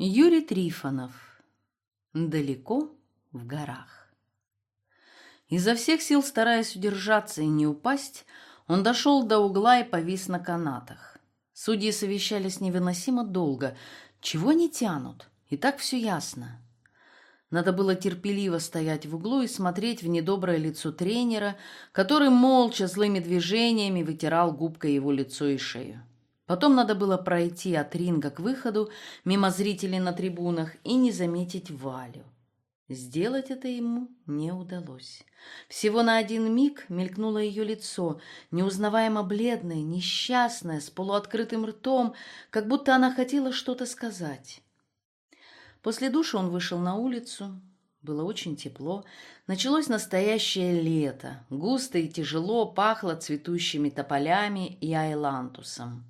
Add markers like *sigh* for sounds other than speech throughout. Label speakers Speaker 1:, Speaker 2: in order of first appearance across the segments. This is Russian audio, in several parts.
Speaker 1: Юрий Трифонов. Далеко в горах. Изо всех сил, стараясь удержаться и не упасть, он дошел до угла и повис на канатах. Судьи совещались невыносимо долго. Чего они тянут? И так все ясно. Надо было терпеливо стоять в углу и смотреть в недоброе лицо тренера, который молча злыми движениями вытирал губкой его лицо и шею. Потом надо было пройти от ринга к выходу, мимо зрителей на трибунах, и не заметить Валю. Сделать это ему не удалось. Всего на один миг мелькнуло ее лицо, неузнаваемо бледное, несчастное, с полуоткрытым ртом, как будто она хотела что-то сказать. После душа он вышел на улицу. Было очень тепло. Началось настоящее лето. Густо и тяжело пахло цветущими тополями и айлантусом.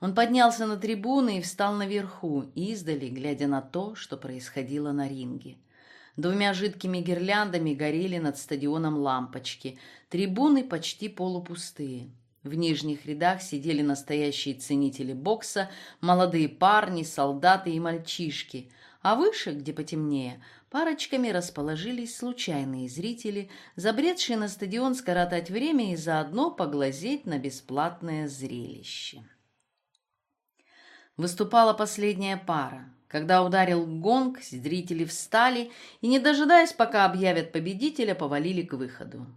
Speaker 1: Он поднялся на трибуны и встал наверху, издали, глядя на то, что происходило на ринге. Двумя жидкими гирляндами горели над стадионом лампочки. Трибуны почти полупустые. В нижних рядах сидели настоящие ценители бокса, молодые парни, солдаты и мальчишки. А выше, где потемнее, парочками расположились случайные зрители, забредшие на стадион скоротать время и заодно поглазеть на бесплатное зрелище. Выступала последняя пара. Когда ударил гонг, зрители встали и, не дожидаясь, пока объявят победителя, повалили к выходу.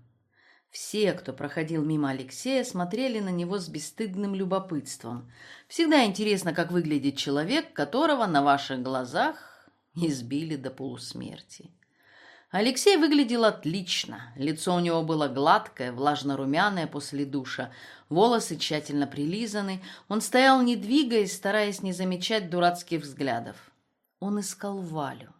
Speaker 1: Все, кто проходил мимо Алексея, смотрели на него с бесстыдным любопытством. Всегда интересно, как выглядит человек, которого на ваших глазах *laughs* избили до полусмерти. Алексей выглядел отлично. Лицо у него было гладкое, влажно-румяное после душа. Волосы тщательно прилизаны. Он стоял, не двигаясь, стараясь не замечать дурацких взглядов. Он искал Валю.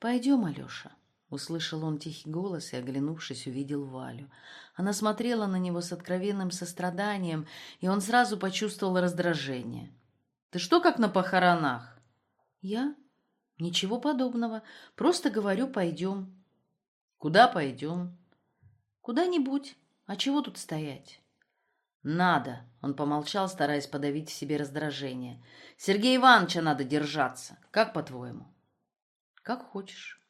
Speaker 1: «Пойдем, Алеша», — услышал он тихий голос и, оглянувшись, увидел Валю. Она смотрела на него с откровенным состраданием, и он сразу почувствовал раздражение. «Ты что, как на похоронах?» «Я? Ничего подобного. Просто говорю, пойдем». «Куда пойдем?» «Куда-нибудь. А чего тут стоять?» «Надо», — он помолчал, стараясь подавить в себе раздражение. «Сергея Ивановича надо держаться. Как по-твоему?» «Как хочешь».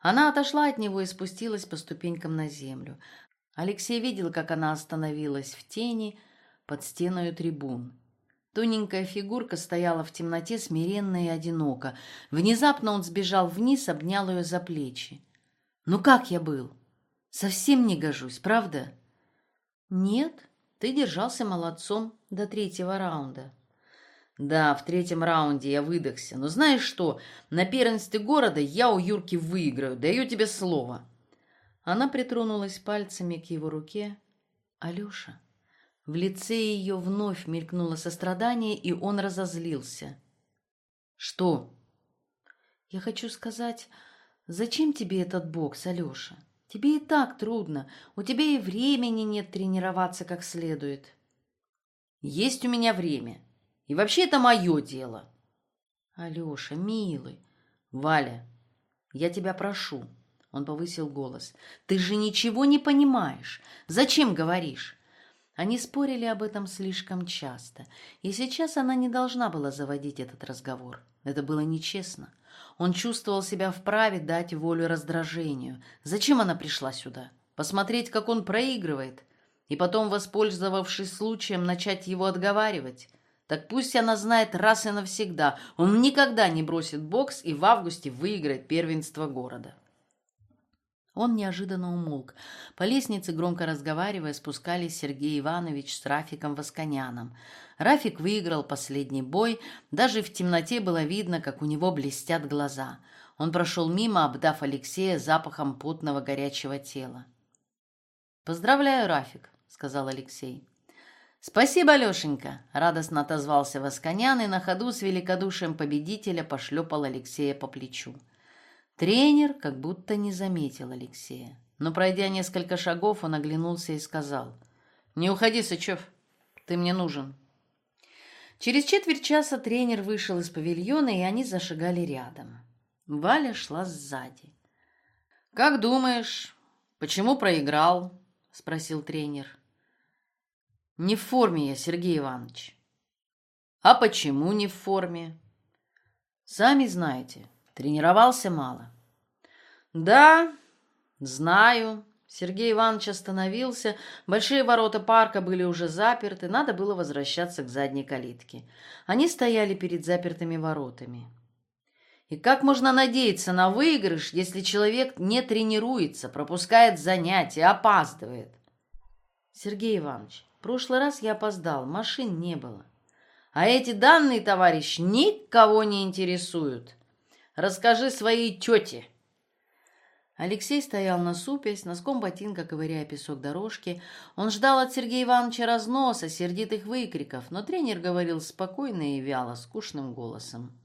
Speaker 1: Она отошла от него и спустилась по ступенькам на землю. Алексей видел, как она остановилась в тени под стеною трибун. Тоненькая фигурка стояла в темноте смиренно и одиноко. Внезапно он сбежал вниз, обнял ее за плечи. «Ну как я был? Совсем не гожусь, правда?» «Нет, ты держался молодцом до третьего раунда». «Да, в третьем раунде я выдохся. Но знаешь что, на первенстве города я у Юрки выиграю, даю тебе слово». Она притронулась пальцами к его руке. «Алеша». В лице ее вновь мелькнуло сострадание, и он разозлился. «Что?» «Я хочу сказать, зачем тебе этот бокс, Алеша? Тебе и так трудно. У тебя и времени нет тренироваться как следует. Есть у меня время. И вообще это мое дело. Алеша, милый. Валя, я тебя прошу. Он повысил голос. Ты же ничего не понимаешь. Зачем говоришь? Они спорили об этом слишком часто, и сейчас она не должна была заводить этот разговор. Это было нечестно. Он чувствовал себя вправе дать волю раздражению. Зачем она пришла сюда? Посмотреть, как он проигрывает? И потом, воспользовавшись случаем, начать его отговаривать? Так пусть она знает раз и навсегда, он никогда не бросит бокс и в августе выиграет первенство города. Он неожиданно умолк. По лестнице, громко разговаривая, спускались Сергей Иванович с Рафиком Восконяном. Рафик выиграл последний бой. Даже в темноте было видно, как у него блестят глаза. Он прошел мимо, обдав Алексея запахом потного горячего тела. «Поздравляю, Рафик», — сказал Алексей. «Спасибо, Алешенька!» — радостно отозвался Восконян и на ходу с великодушием победителя пошлепал Алексея по плечу. Тренер как будто не заметил Алексея. Но, пройдя несколько шагов, он оглянулся и сказал, «Не уходи, Сычев, ты мне нужен». Через четверть часа тренер вышел из павильона, и они зашагали рядом. Валя шла сзади. «Как думаешь, почему проиграл?» — спросил тренер. «Не в форме я, Сергей Иванович». А почему не в форме? Сами знаете, тренировался мало. Да, знаю. Сергей Иванович остановился. Большие ворота парка были уже заперты. Надо было возвращаться к задней калитке. Они стояли перед запертыми воротами. И как можно надеяться на выигрыш, если человек не тренируется, пропускает занятия, опаздывает? Сергей Иванович, в прошлый раз я опоздал, машин не было. А эти данные, товарищ, никого не интересуют. Расскажи своей тете. Алексей стоял насупясь, носком ботинка ковыряя песок дорожки. Он ждал от Сергея Ивановича разноса, сердитых выкриков, но тренер говорил спокойно и вяло, скучным голосом.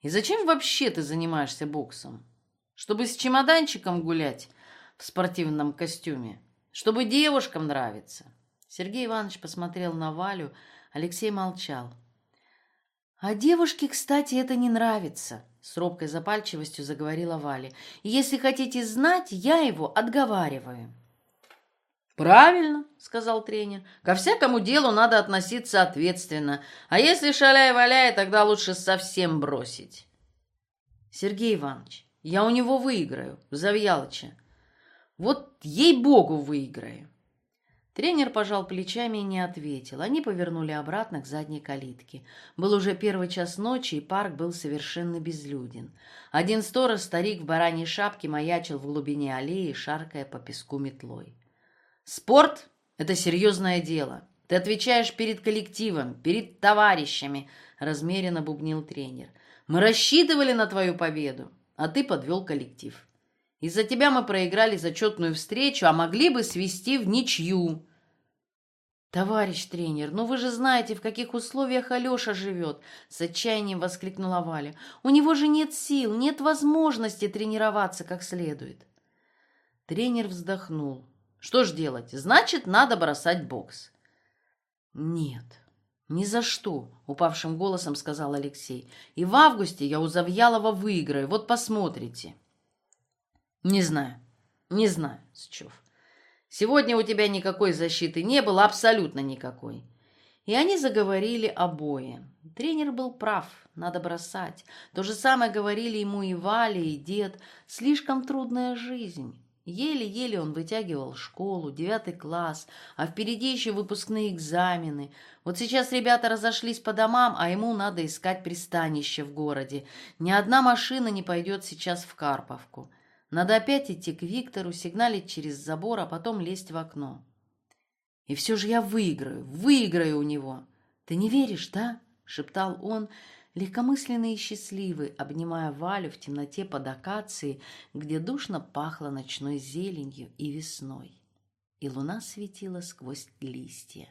Speaker 1: «И зачем вообще ты занимаешься боксом? Чтобы с чемоданчиком гулять в спортивном костюме? Чтобы девушкам нравиться?» Сергей Иванович посмотрел на Валю, Алексей молчал. «А девушке, кстати, это не нравится», — с робкой запальчивостью заговорила Валя. «Если хотите знать, я его отговариваю». «Правильно», — сказал тренер. «Ко всякому делу надо относиться ответственно. А если шаляй-валяй, тогда лучше совсем бросить». «Сергей Иванович, я у него выиграю, у Завьялыча. Вот ей-богу выиграю». Тренер пожал плечами и не ответил. Они повернули обратно к задней калитке. Был уже первый час ночи, и парк был совершенно безлюден. Один сторож, старик в бараньей шапке, маячил в глубине аллеи, шаркая по песку метлой. «Спорт — это серьезное дело. Ты отвечаешь перед коллективом, перед товарищами», — размеренно бубнил тренер. «Мы рассчитывали на твою победу, а ты подвел коллектив». Из-за тебя мы проиграли зачетную встречу, а могли бы свести в ничью. «Товарищ тренер, ну вы же знаете, в каких условиях Алеша живет!» С отчаянием воскликнула Валя. «У него же нет сил, нет возможности тренироваться как следует». Тренер вздохнул. «Что ж делать? Значит, надо бросать бокс». «Нет, ни за что», — упавшим голосом сказал Алексей. «И в августе я у Завьялова выиграю, вот посмотрите». Не знаю. Не знаю, Счев. Сегодня у тебя никакой защиты не было, абсолютно никакой. И они заговорили обои. Тренер был прав, надо бросать. То же самое говорили ему и Валя, и дед. Слишком трудная жизнь. Еле-еле он вытягивал школу, девятый класс, а впереди еще выпускные экзамены. Вот сейчас ребята разошлись по домам, а ему надо искать пристанище в городе. Ни одна машина не пойдет сейчас в Карповку. Надо опять идти к Виктору, сигналить через забор, а потом лезть в окно. И все же я выиграю, выиграю у него. Ты не веришь, да? шептал он, легкомысленный и счастливый, обнимая Валю в темноте под акацией, где душно пахло ночной зеленью и весной. И луна светила сквозь листья.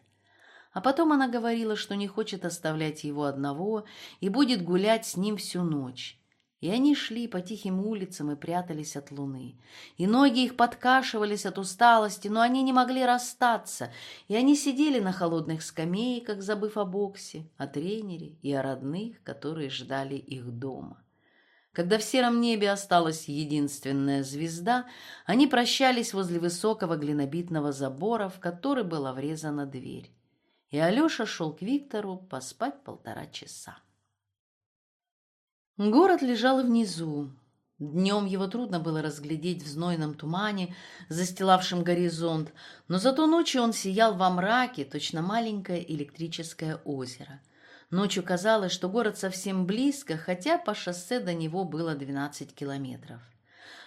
Speaker 1: А потом она говорила, что не хочет оставлять его одного и будет гулять с ним всю ночь. И они шли по тихим улицам и прятались от луны. И ноги их подкашивались от усталости, но они не могли расстаться. И они сидели на холодных скамейках, забыв о боксе, о тренере и о родных, которые ждали их дома. Когда в сером небе осталась единственная звезда, они прощались возле высокого глинобитного забора, в который была врезана дверь. И Алеша шел к Виктору поспать полтора часа. Город лежал внизу. Днем его трудно было разглядеть в знойном тумане, застилавшем горизонт, но зато ночью он сиял во мраке, точно маленькое электрическое озеро. Ночью казалось, что город совсем близко, хотя по шоссе до него было 12 километров.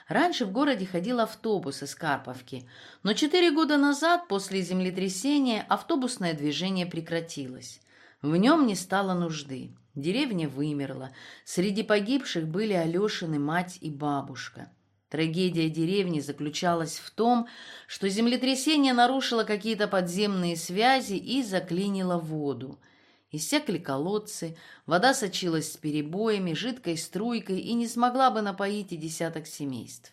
Speaker 1: Раньше в городе ходил автобус из Карповки, но четыре года назад, после землетрясения, автобусное движение прекратилось. В нем не стало нужды. Деревня вымерла. Среди погибших были Алешины мать и бабушка. Трагедия деревни заключалась в том, что землетрясение нарушило какие-то подземные связи и заклинило воду. Иссякли колодцы, вода сочилась с перебоями, жидкой струйкой и не смогла бы напоить и десяток семейств.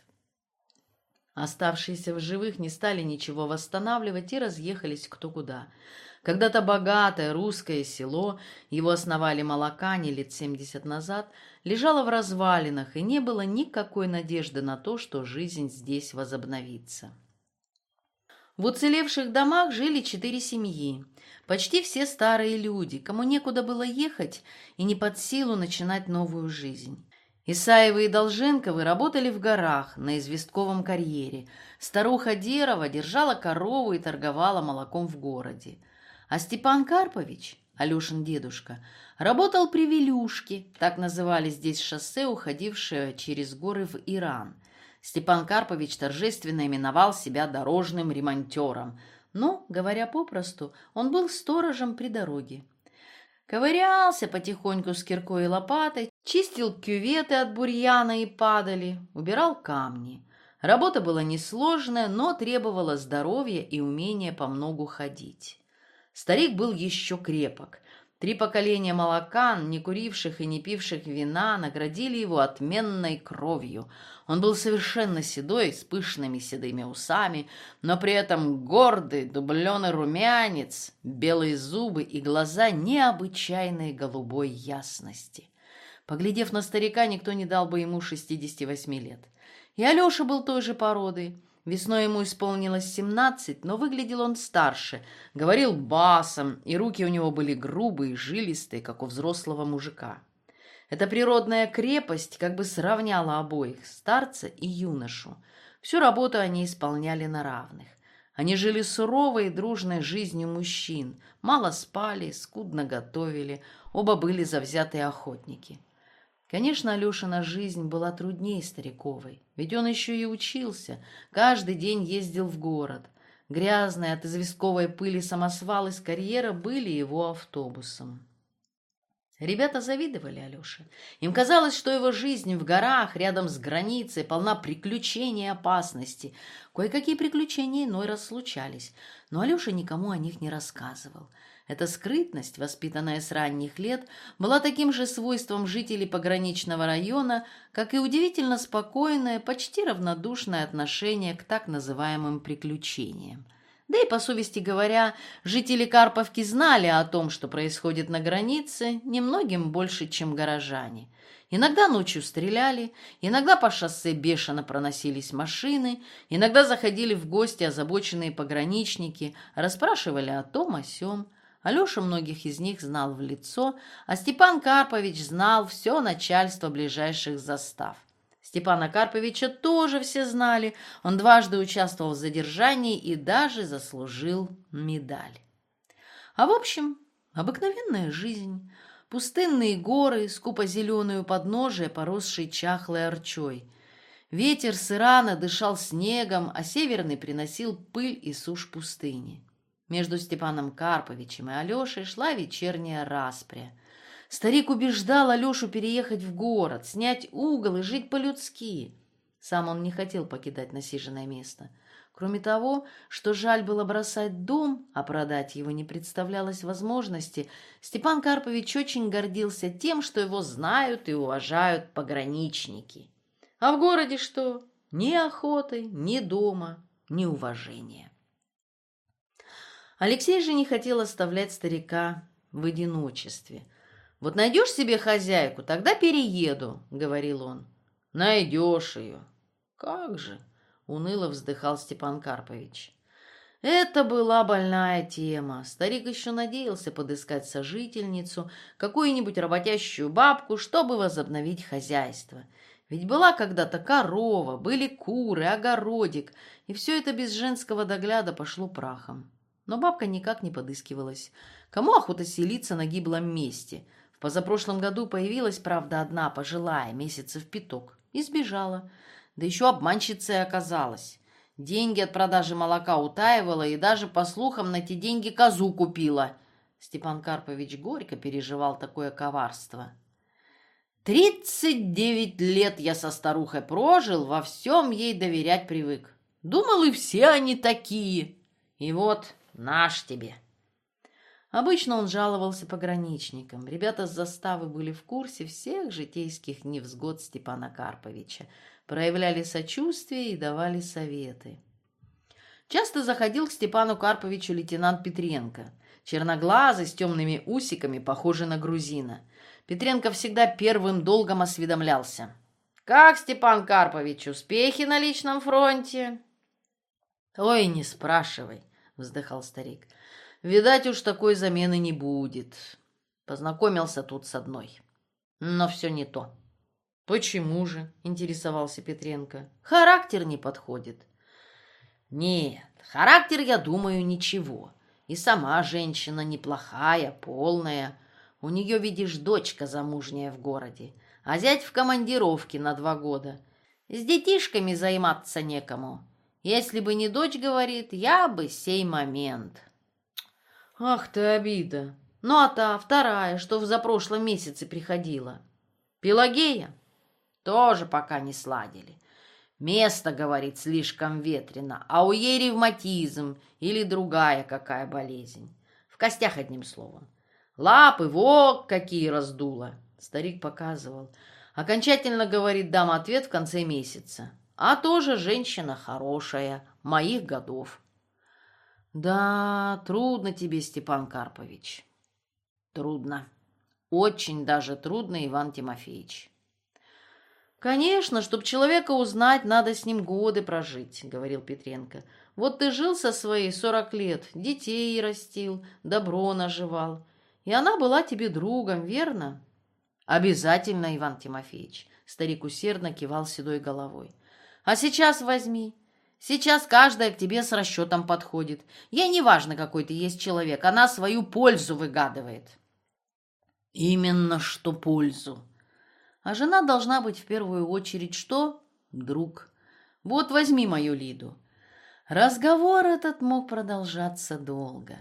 Speaker 1: Оставшиеся в живых не стали ничего восстанавливать и разъехались кто куда – когда-то богатое русское село, его основали молокане лет семьдесят назад, лежало в развалинах, и не было никакой надежды на то, что жизнь здесь возобновится. В уцелевших домах жили четыре семьи. Почти все старые люди, кому некуда было ехать и не под силу начинать новую жизнь. Исаевы и Долженковы работали в горах на известковом карьере. Старуха Дерова держала корову и торговала молоком в городе. А Степан Карпович, Алешин дедушка, работал при Вилюшке, так называли здесь шоссе, уходившее через горы в Иран. Степан Карпович торжественно именовал себя дорожным ремонтером, но, говоря попросту, он был сторожем при дороге. Ковырялся потихоньку с киркой и лопатой, чистил кюветы от бурьяна и падали, убирал камни. Работа была несложная, но требовала здоровья и умения помногу ходить. Старик был еще крепок. Три поколения молокан, не куривших и не пивших вина, наградили его отменной кровью. Он был совершенно седой, с пышными седыми усами, но при этом гордый, дубленый румянец, белые зубы и глаза необычайной голубой ясности. Поглядев на старика, никто не дал бы ему 68 лет. И Алеша был той же породы. Весной ему исполнилось семнадцать, но выглядел он старше, говорил басом, и руки у него были грубые, жилистые, как у взрослого мужика. Эта природная крепость как бы сравняла обоих, старца и юношу. Всю работу они исполняли на равных. Они жили суровой и дружной жизнью мужчин, мало спали, скудно готовили, оба были завзятые охотники. Конечно, Алешина жизнь была труднее стариковой, ведь он еще и учился, каждый день ездил в город. Грязные от известковой пыли самосвал из карьера были его автобусом. Ребята завидовали Алёше. Им казалось, что его жизнь в горах, рядом с границей, полна приключений и опасности. Кое-какие приключения иной раз случались, но Алёша никому о них не рассказывал. Эта скрытность, воспитанная с ранних лет, была таким же свойством жителей пограничного района, как и удивительно спокойное, почти равнодушное отношение к так называемым приключениям. Да и, по совести говоря, жители Карповки знали о том, что происходит на границе, немногим больше, чем горожане. Иногда ночью стреляли, иногда по шоссе бешено проносились машины, иногда заходили в гости озабоченные пограничники, расспрашивали о том, о сём. Алеша многих из них знал в лицо, а Степан Карпович знал все начальство ближайших застав. Степана Карповича тоже все знали. Он дважды участвовал в задержании и даже заслужил медаль. А в общем, обыкновенная жизнь. Пустынные горы, скупо зеленую подножие, поросшие чахлой арчой. Ветер с Ирана дышал снегом, а северный приносил пыль и сушь пустыни. Между Степаном Карповичем и Алешей шла вечерняя распря. Старик убеждал Алешу переехать в город, снять угол и жить по-людски. Сам он не хотел покидать насиженное место. Кроме того, что жаль было бросать дом, а продать его не представлялось возможности, Степан Карпович очень гордился тем, что его знают и уважают пограничники. А в городе что? Ни охоты, ни дома, ни уважения. Алексей же не хотел оставлять старика в одиночестве. «Вот найдешь себе хозяйку, тогда перееду», — говорил он. «Найдешь ее». «Как же?» — уныло вздыхал Степан Карпович. Это была больная тема. Старик еще надеялся подыскать сожительницу, какую-нибудь работящую бабку, чтобы возобновить хозяйство. Ведь была когда-то корова, были куры, огородик, и все это без женского догляда пошло прахом. Но бабка никак не подыскивалась. Кому охота селиться на гиблом месте? В позапрошлом году появилась, правда, одна пожилая, месяцев пяток, и сбежала. Да еще обманщицей оказалась. Деньги от продажи молока утаивала и даже, по слухам, на те деньги козу купила. Степан Карпович горько переживал такое коварство. «Тридцать девять лет я со старухой прожил, во всем ей доверять привык. Думал, и все они такие. И вот Наш тебе. Обычно он жаловался пограничникам. Ребята с заставы были в курсе всех житейских невзгод Степана Карповича, проявляли сочувствие и давали советы. Часто заходил к Степану Карповичу лейтенант Петренко, черноглазый, с темными усиками, похожий на грузина. Петренко всегда первым долгом осведомлялся. «Как, Степан Карпович, успехи на личном фронте?» Ой, не спрашивай, вздыхал старик. Видать уж такой замены не будет. Познакомился тут с одной. Но все не то. Почему же? Интересовался Петренко. Характер не подходит. Нет, характер, я думаю, ничего. И сама женщина неплохая, полная. У нее, видишь, дочка замужняя в городе, а зять в командировке на два года. С детишками займаться некому. Если бы не дочь, говорит, я бы сей момент. Ах ты обида. Ну а та, вторая, что в запрошлом месяце приходила. Пелагея? Тоже пока не сладили. Место, говорит, слишком ветрено, а у ей ревматизм или другая какая болезнь. В костях одним словом. Лапы, вот какие раздуло. Старик показывал. Окончательно, говорит, дам ответ в конце месяца. А тоже женщина хорошая, моих годов. Да, трудно тебе, Степан Карпович. Трудно. Очень даже трудно, Иван Тимофеевич. «Конечно, чтоб человека узнать, надо с ним годы прожить», — говорил Петренко. «Вот ты жил со своей сорок лет, детей растил, добро наживал. И она была тебе другом, верно?» «Обязательно, Иван Тимофеевич», — старик усердно кивал седой головой. «А сейчас возьми. Сейчас каждая к тебе с расчетом подходит. Ей не важно, какой ты есть человек, она свою пользу выгадывает». «Именно что пользу», а жена должна быть в первую очередь что? Друг. Вот возьми мою Лиду. Разговор этот мог продолжаться долго.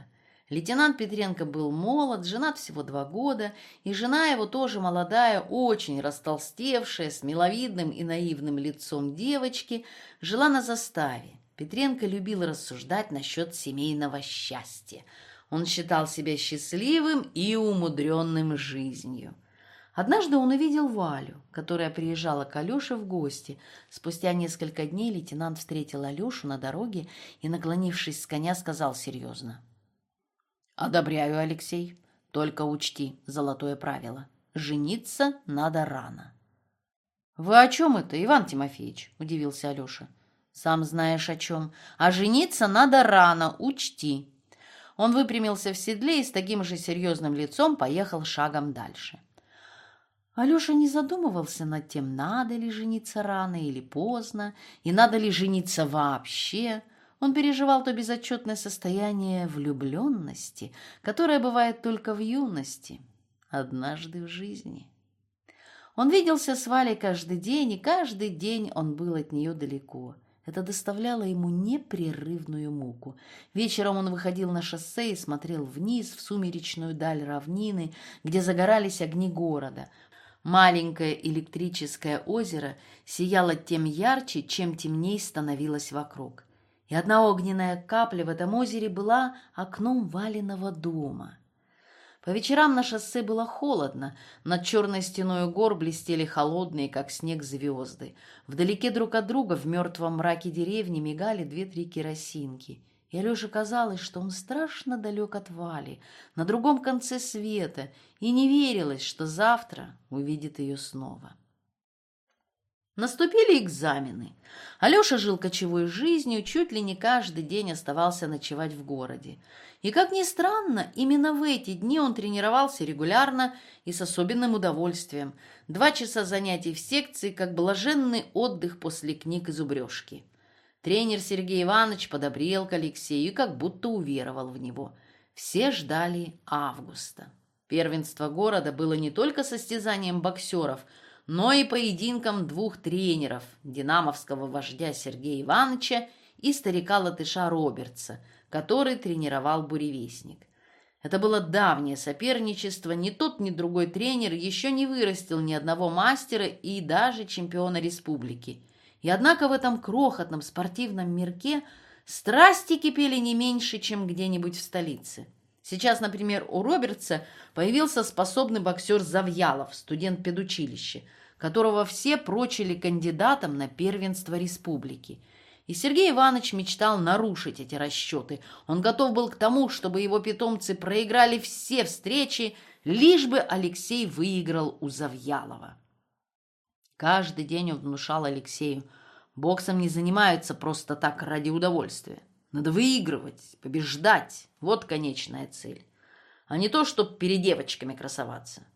Speaker 1: Лейтенант Петренко был молод, женат всего два года, и жена его тоже молодая, очень растолстевшая, с миловидным и наивным лицом девочки, жила на заставе. Петренко любил рассуждать насчет семейного счастья. Он считал себя счастливым и умудренным жизнью. Однажды он увидел Валю, которая приезжала к Алёше в гости. Спустя несколько дней лейтенант встретил Алёшу на дороге и, наклонившись с коня, сказал серьезно. «Одобряю, Алексей. Только учти золотое правило. Жениться надо рано». «Вы о чем это, Иван Тимофеевич?» – удивился Алёша. «Сам знаешь о чем. А жениться надо рано, учти». Он выпрямился в седле и с таким же серьезным лицом поехал шагом дальше. Алеша не задумывался над тем, надо ли жениться рано или поздно, и надо ли жениться вообще. Он переживал то безотчетное состояние влюбленности, которое бывает только в юности, однажды в жизни. Он виделся с Валей каждый день, и каждый день он был от нее далеко. Это доставляло ему непрерывную муку. Вечером он выходил на шоссе и смотрел вниз в сумеречную даль равнины, где загорались огни города – Маленькое электрическое озеро сияло тем ярче, чем темней становилось вокруг. И одна огненная капля в этом озере была окном валенного дома. По вечерам на шоссе было холодно, над черной стеной гор блестели холодные, как снег, звезды. Вдалеке друг от друга в мертвом мраке деревни мигали две-три керосинки — и Алёше казалось, что он страшно далек от Вали, на другом конце света, и не верилось, что завтра увидит ее снова. Наступили экзамены. Алёша жил кочевой жизнью, чуть ли не каждый день оставался ночевать в городе. И, как ни странно, именно в эти дни он тренировался регулярно и с особенным удовольствием. Два часа занятий в секции, как блаженный отдых после книг и зубрежки. Тренер Сергей Иванович подобрел к Алексею и как будто уверовал в него. Все ждали августа. Первенство города было не только состязанием боксеров, но и поединком двух тренеров – динамовского вождя Сергея Ивановича и старика-латыша Робертса, который тренировал буревестник. Это было давнее соперничество, ни тот, ни другой тренер еще не вырастил ни одного мастера и даже чемпиона республики – и однако в этом крохотном спортивном мирке страсти кипели не меньше, чем где-нибудь в столице. Сейчас, например, у Робертса появился способный боксер Завьялов, студент педучилища, которого все прочили кандидатом на первенство республики. И Сергей Иванович мечтал нарушить эти расчеты. Он готов был к тому, чтобы его питомцы проиграли все встречи, лишь бы Алексей выиграл у Завьялова. Каждый день он внушал Алексею, Боксом не занимаются просто так ради удовольствия. Надо выигрывать, побеждать. Вот конечная цель. А не то, чтобы перед девочками красоваться.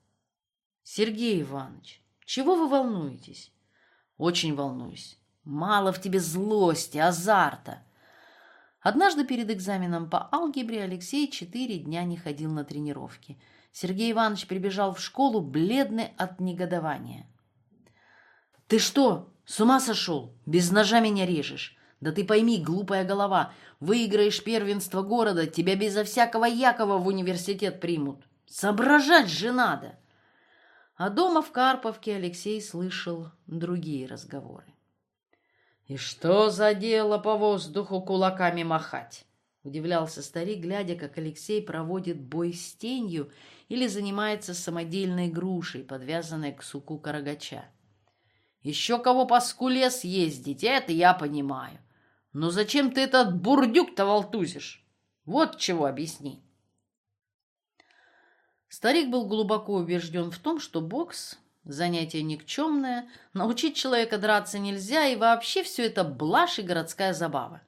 Speaker 1: Сергей Иванович, чего вы волнуетесь? Очень волнуюсь. Мало в тебе злости, азарта. Однажды перед экзаменом по алгебре Алексей четыре дня не ходил на тренировки. Сергей Иванович прибежал в школу, бледный от негодования. «Ты что, с ума сошел? Без ножа меня режешь. Да ты пойми, глупая голова, выиграешь первенство города, тебя безо всякого Якова в университет примут. Соображать же надо!» А дома в Карповке Алексей слышал другие разговоры. «И что за дело по воздуху кулаками махать?» Удивлялся старик, глядя, как Алексей проводит бой с тенью или занимается самодельной грушей, подвязанной к суку карагача. Еще кого по скуле съездить, это я понимаю. Но зачем ты этот бурдюк-то волтузишь? Вот чего объясни. Старик был глубоко убежден в том, что бокс – занятие никчемное, научить человека драться нельзя, и вообще все это блажь и городская забава.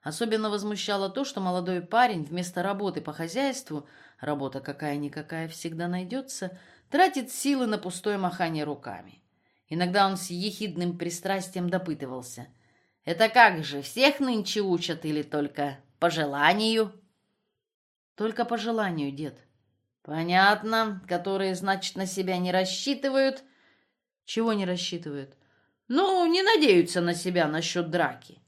Speaker 1: Особенно возмущало то, что молодой парень вместо работы по хозяйству, работа какая-никакая всегда найдется, тратит силы на пустое махание руками. Иногда он с ехидным пристрастием допытывался. «Это как же, всех нынче учат или только по желанию?» «Только по желанию, дед». «Понятно. Которые, значит, на себя не рассчитывают». «Чего не рассчитывают?» «Ну, не надеются на себя насчет драки».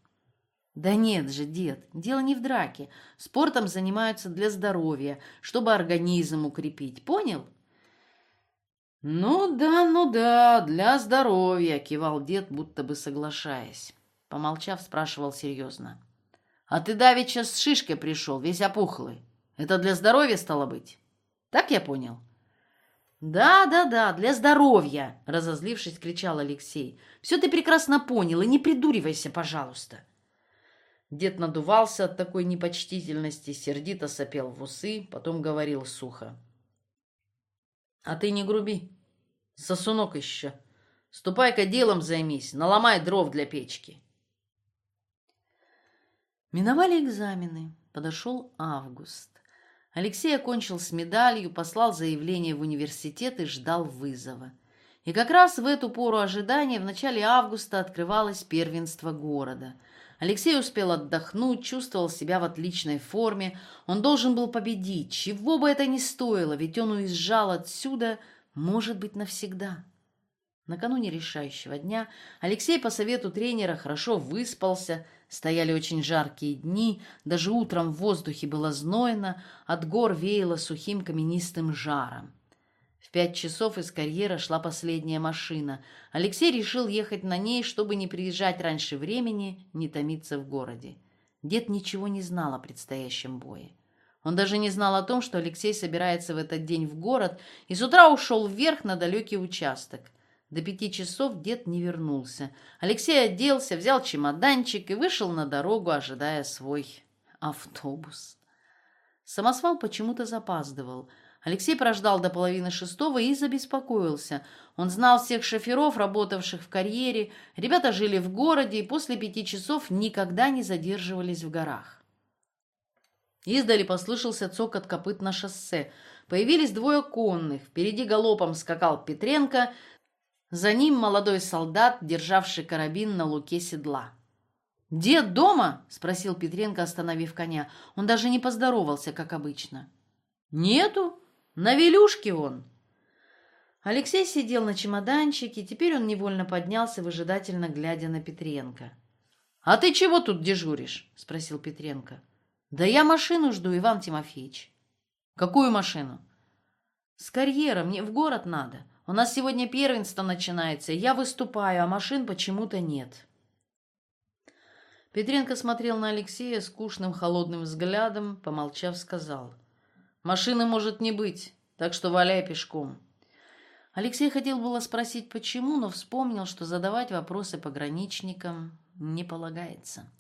Speaker 1: «Да нет же, дед, дело не в драке. Спортом занимаются для здоровья, чтобы организм укрепить. Понял?» «Ну да, ну да, для здоровья», — кивал дед, будто бы соглашаясь. Помолчав, спрашивал серьезно. «А ты давеча с шишкой пришел, весь опухлый. Это для здоровья стало быть? Так я понял?» «Да, да, да, для здоровья!» — разозлившись, кричал Алексей. «Все ты прекрасно понял, и не придуривайся, пожалуйста!» Дед надувался от такой непочтительности, сердито сопел в усы, потом говорил сухо. А ты не груби. Сосунок еще. Ступай-ка делом займись, наломай дров для печки. Миновали экзамены. Подошел август. Алексей окончил с медалью, послал заявление в университет и ждал вызова. И как раз в эту пору ожидания в начале августа открывалось первенство города – Алексей успел отдохнуть, чувствовал себя в отличной форме. Он должен был победить, чего бы это ни стоило, ведь он уезжал отсюда, может быть, навсегда. Накануне решающего дня Алексей по совету тренера хорошо выспался, стояли очень жаркие дни, даже утром в воздухе было знойно, от гор веяло сухим каменистым жаром. В пять часов из карьера шла последняя машина. Алексей решил ехать на ней, чтобы не приезжать раньше времени, не томиться в городе. Дед ничего не знал о предстоящем бое. Он даже не знал о том, что Алексей собирается в этот день в город, и с утра ушел вверх на далекий участок. До пяти часов дед не вернулся. Алексей оделся, взял чемоданчик и вышел на дорогу, ожидая свой автобус. Самосвал почему-то запаздывал – Алексей прождал до половины шестого и забеспокоился. Он знал всех шоферов, работавших в карьере. Ребята жили в городе и после пяти часов никогда не задерживались в горах. Издали послышался цокот копыт на шоссе. Появились двое конных. Впереди галопом скакал Петренко. За ним молодой солдат, державший карабин на луке седла. «Дед дома?» — спросил Петренко, остановив коня. Он даже не поздоровался, как обычно. «Нету», на велюшке он!» Алексей сидел на чемоданчике, теперь он невольно поднялся, выжидательно глядя на Петренко. «А ты чего тут дежуришь?» — спросил Петренко. «Да я машину жду, Иван Тимофеевич». «Какую машину?» «С карьером, мне в город надо. У нас сегодня первенство начинается, я выступаю, а машин почему-то нет». Петренко смотрел на Алексея скучным холодным взглядом, помолчав, сказал — Машины может не быть, так что валяй пешком. Алексей хотел было спросить, почему, но вспомнил, что задавать вопросы пограничникам не полагается.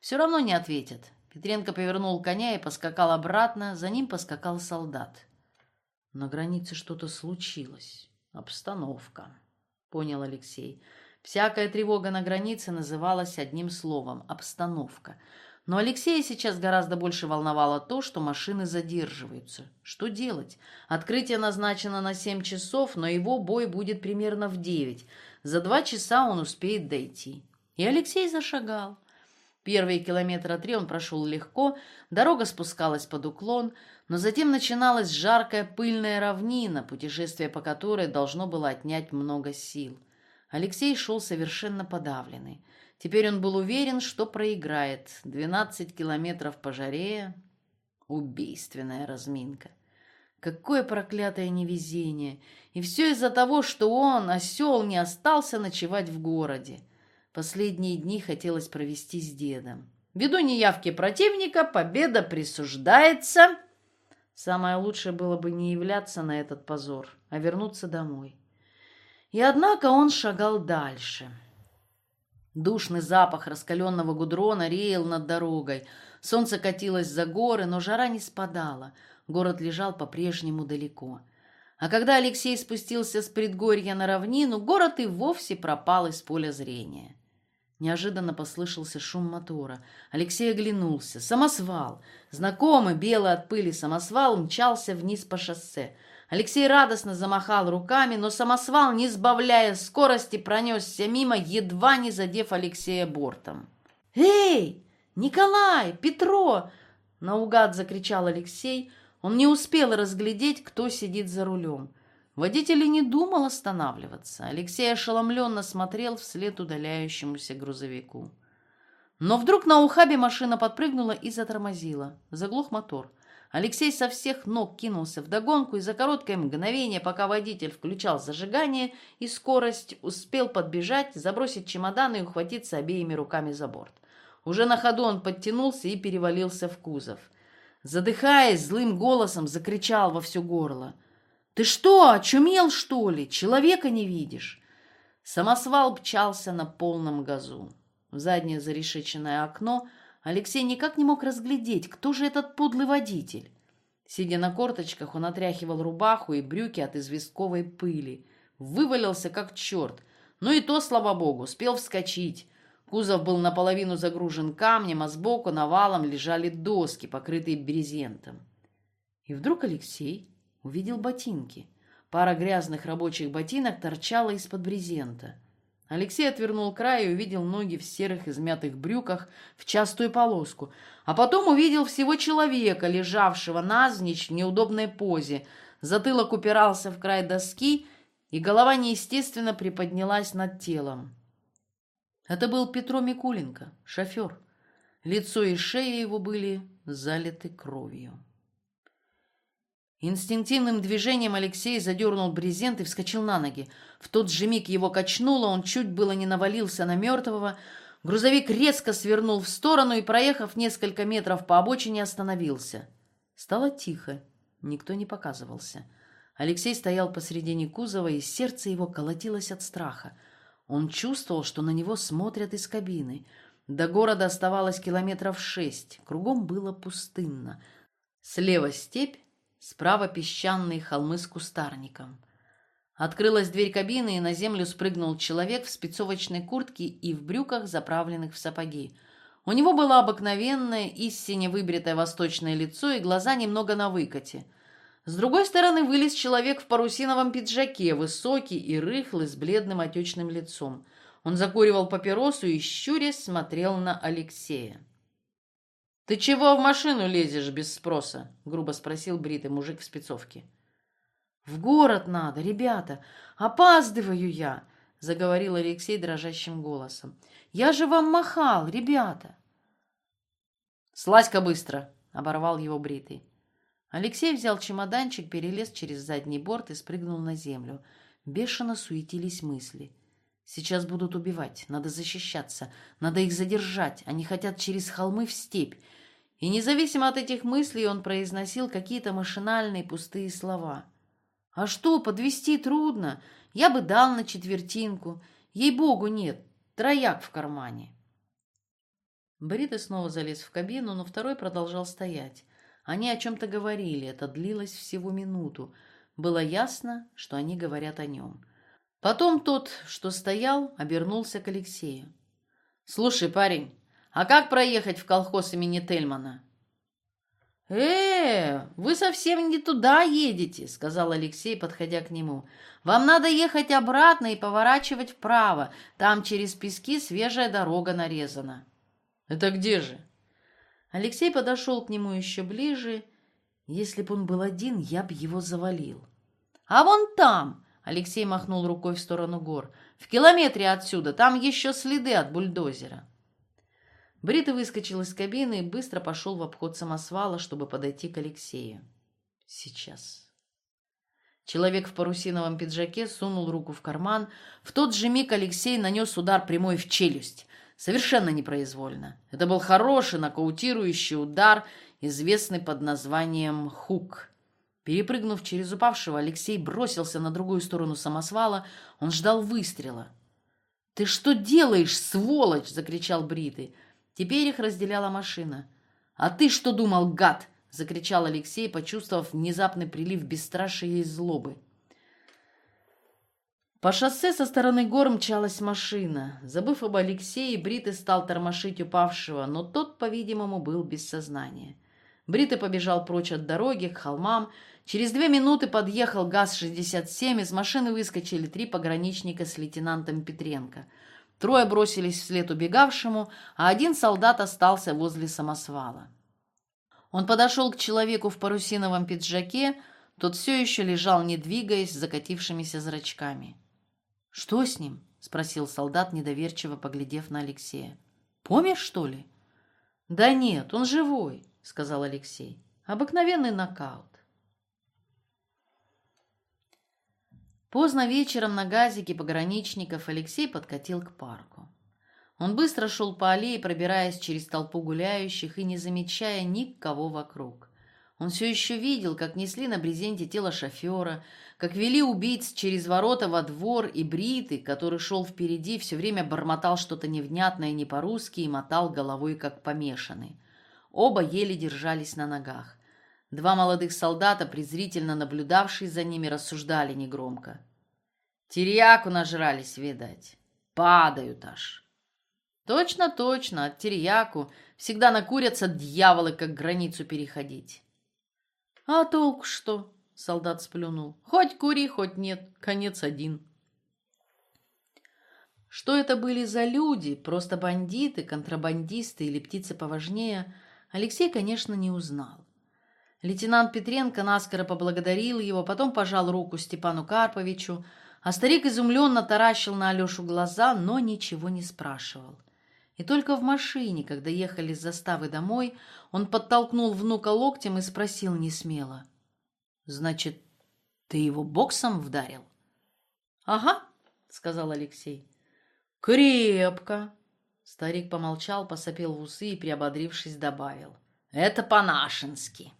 Speaker 1: Все равно не ответят. Петренко повернул коня и поскакал обратно, за ним поскакал солдат. На границе что-то случилось. Обстановка, понял Алексей. Всякая тревога на границе называлась одним словом – обстановка. Но Алексея сейчас гораздо больше волновало то, что машины задерживаются. Что делать? Открытие назначено на 7 часов, но его бой будет примерно в 9. За два часа он успеет дойти. И Алексей зашагал. Первые километра три он прошел легко, дорога спускалась под уклон, но затем начиналась жаркая пыльная равнина, путешествие по которой должно было отнять много сил. Алексей шел совершенно подавленный. Теперь он был уверен, что проиграет. Двенадцать километров по жаре — убийственная разминка. Какое проклятое невезение! И все из-за того, что он, осел, не остался ночевать в городе. Последние дни хотелось провести с дедом. Ввиду неявки противника победа присуждается. Самое лучшее было бы не являться на этот позор, а вернуться домой. И однако он шагал дальше. Душный запах раскаленного гудрона реял над дорогой. Солнце катилось за горы, но жара не спадала. Город лежал по-прежнему далеко. А когда Алексей спустился с предгорья на равнину, город и вовсе пропал из поля зрения. Неожиданно послышался шум мотора. Алексей оглянулся. Самосвал. Знакомый, белый от пыли самосвал мчался вниз по шоссе. Алексей радостно замахал руками, но самосвал, не сбавляя скорости, пронесся мимо, едва не задев Алексея бортом. «Эй, Николай, Петро!» — наугад закричал Алексей. Он не успел разглядеть, кто сидит за рулем. Водитель и не думал останавливаться. Алексей ошеломленно смотрел вслед удаляющемуся грузовику. Но вдруг на ухабе машина подпрыгнула и затормозила. Заглох мотор — Алексей со всех ног кинулся в догонку и за короткое мгновение, пока водитель включал зажигание и скорость, успел подбежать, забросить чемодан и ухватиться обеими руками за борт. Уже на ходу он подтянулся и перевалился в кузов. Задыхаясь, злым голосом закричал во все горло. «Ты что, очумел, что ли? Человека не видишь?» Самосвал пчался на полном газу. В заднее зарешеченное окно – Алексей никак не мог разглядеть, кто же этот подлый водитель. Сидя на корточках, он отряхивал рубаху и брюки от известковой пыли. Вывалился как черт. Но и то, слава богу, успел вскочить. Кузов был наполовину загружен камнем, а сбоку навалом лежали доски, покрытые брезентом. И вдруг Алексей увидел ботинки. Пара грязных рабочих ботинок торчала из-под брезента. Алексей отвернул край и увидел ноги в серых измятых брюках в частую полоску, а потом увидел всего человека, лежавшего навзничь в неудобной позе. Затылок упирался в край доски, и голова неестественно приподнялась над телом. Это был Петро Микуленко, шофер. Лицо и шея его были залиты кровью. Инстинктивным движением Алексей задернул брезент и вскочил на ноги. В тот же миг его качнуло, он чуть было не навалился на мертвого. Грузовик резко свернул в сторону и, проехав несколько метров по обочине, остановился. Стало тихо, никто не показывался. Алексей стоял посредине кузова, и сердце его колотилось от страха. Он чувствовал, что на него смотрят из кабины. До города оставалось километров шесть, кругом было пустынно. Слева степь, Справа песчаные холмы с кустарником. Открылась дверь кабины, и на землю спрыгнул человек в спецовочной куртке и в брюках, заправленных в сапоги. У него было обыкновенное, истинно выбритое восточное лицо и глаза немного на выкате. С другой стороны вылез человек в парусиновом пиджаке, высокий и рыхлый, с бледным отечным лицом. Он закуривал папиросу и, щурясь, смотрел на Алексея. «Ты чего в машину лезешь без спроса?» — грубо спросил бритый мужик в спецовке. «В город надо, ребята! Опаздываю я!» — заговорил Алексей дрожащим голосом. «Я же вам махал, ребята!» «Слазь-ка быстро!» — оборвал его бритый. Алексей взял чемоданчик, перелез через задний борт и спрыгнул на землю. Бешено суетились мысли. «Сейчас будут убивать, надо защищаться, надо их задержать, они хотят через холмы в степь, и независимо от этих мыслей он произносил какие-то машинальные пустые слова. «А что, подвести трудно? Я бы дал на четвертинку. Ей-богу, нет, трояк в кармане». Брита снова залез в кабину, но второй продолжал стоять. Они о чем-то говорили, это длилось всего минуту. Было ясно, что они говорят о нем. Потом тот, что стоял, обернулся к Алексею. «Слушай, парень, а как проехать в колхоз имени Тельмана?» «Э, вы совсем не туда едете», — сказал Алексей, подходя к нему. «Вам надо ехать обратно и поворачивать вправо. Там через пески свежая дорога нарезана». «Это где же?» Алексей подошел к нему еще ближе. Если бы он был один, я бы его завалил. «А вон там!» Алексей махнул рукой в сторону гор. «В километре отсюда, там еще следы от бульдозера». Брита выскочил из кабины и быстро пошел в обход самосвала, чтобы подойти к Алексею. «Сейчас». Человек в парусиновом пиджаке сунул руку в карман. В тот же миг Алексей нанес удар прямой в челюсть. Совершенно непроизвольно. Это был хороший нокаутирующий удар, известный под названием «хук». Перепрыгнув через упавшего, Алексей бросился на другую сторону самосвала. Он ждал выстрела. «Ты что делаешь, сволочь?» — закричал Бритый. Теперь их разделяла машина. «А ты что думал, гад?» — закричал Алексей, почувствовав внезапный прилив бесстрашия и злобы. По шоссе со стороны гор мчалась машина. Забыв об Алексее, Бритый стал тормошить упавшего, но тот, по-видимому, был без сознания. Бритый побежал прочь от дороги, к холмам, Через две минуты подъехал ГАЗ-67, из машины выскочили три пограничника с лейтенантом Петренко. Трое бросились вслед убегавшему, а один солдат остался возле самосвала. Он подошел к человеку в парусиновом пиджаке, тот все еще лежал, не двигаясь, с закатившимися зрачками. «Что с ним?» — спросил солдат, недоверчиво поглядев на Алексея. «Помер, что ли?» «Да нет, он живой», — сказал Алексей. «Обыкновенный нокаут. Поздно вечером на газике пограничников Алексей подкатил к парку. Он быстро шел по аллее, пробираясь через толпу гуляющих и не замечая никого вокруг. Он все еще видел, как несли на брезенте тело шофера, как вели убийц через ворота во двор, и Бритый, который шел впереди, все время бормотал что-то невнятное не по-русски и мотал головой, как помешанный. Оба еле держались на ногах. Два молодых солдата, презрительно наблюдавшие за ними, рассуждали негромко. «Терьяку нажрались, видать. Падают аж». «Точно, точно, от терьяку всегда накурятся дьяволы, как границу переходить». «А толку что?» — солдат сплюнул. «Хоть кури, хоть нет, конец один». Что это были за люди, просто бандиты, контрабандисты или птицы поважнее, Алексей, конечно, не узнал. Лейтенант Петренко наскоро поблагодарил его, потом пожал руку Степану Карповичу, а старик изумленно таращил на Алешу глаза, но ничего не спрашивал. И только в машине, когда ехали с заставы домой, он подтолкнул внука локтем и спросил несмело. «Значит, ты его боксом вдарил?» «Ага», — сказал Алексей. «Крепко!» Старик помолчал, посопел в усы и, приободрившись, добавил. «Это по-нашенски!»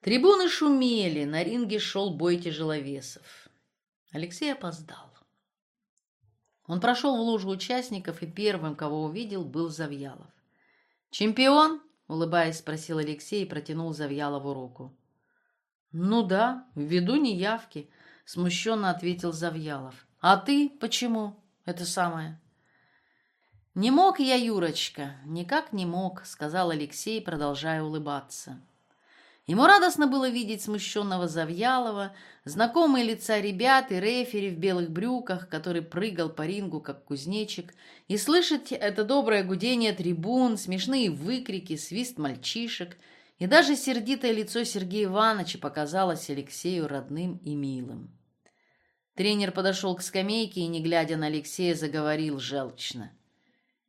Speaker 1: Трибуны шумели, на ринге шел бой тяжеловесов. Алексей опоздал. Он прошел в лужу участников, и первым, кого увидел, был Завьялов. «Чемпион?» — улыбаясь, спросил Алексей и протянул Завьялову руку. «Ну да, ввиду неявки», — смущенно ответил Завьялов. «А ты почему это самое?» «Не мог я, Юрочка, никак не мог», — сказал Алексей, продолжая улыбаться. Ему радостно было видеть смущенного Завьялова, знакомые лица ребят и рефери в белых брюках, который прыгал по рингу, как кузнечик, и слышать это доброе гудение трибун, смешные выкрики, свист мальчишек, и даже сердитое лицо Сергея Ивановича показалось Алексею родным и милым. Тренер подошел к скамейке и, не глядя на Алексея, заговорил желчно.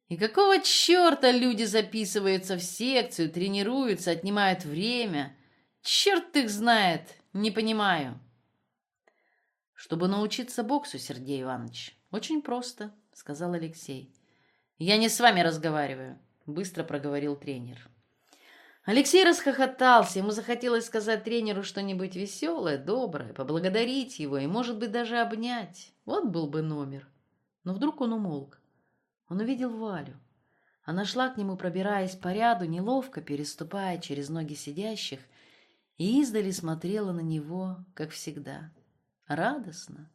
Speaker 1: И какого черта люди записываются в секцию, тренируются, отнимают время? Черт их знает, не понимаю. Чтобы научиться боксу, Сергей Иванович, очень просто, сказал Алексей. Я не с вами разговариваю, быстро проговорил тренер. Алексей расхохотался, ему захотелось сказать тренеру что-нибудь веселое, доброе, поблагодарить его и, может быть, даже обнять. Вот был бы номер. Но вдруг он умолк. Он увидел Валю. Она шла к нему, пробираясь по ряду, неловко переступая через ноги сидящих, и издали смотрела на него, как всегда, радостно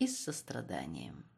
Speaker 1: и с состраданием.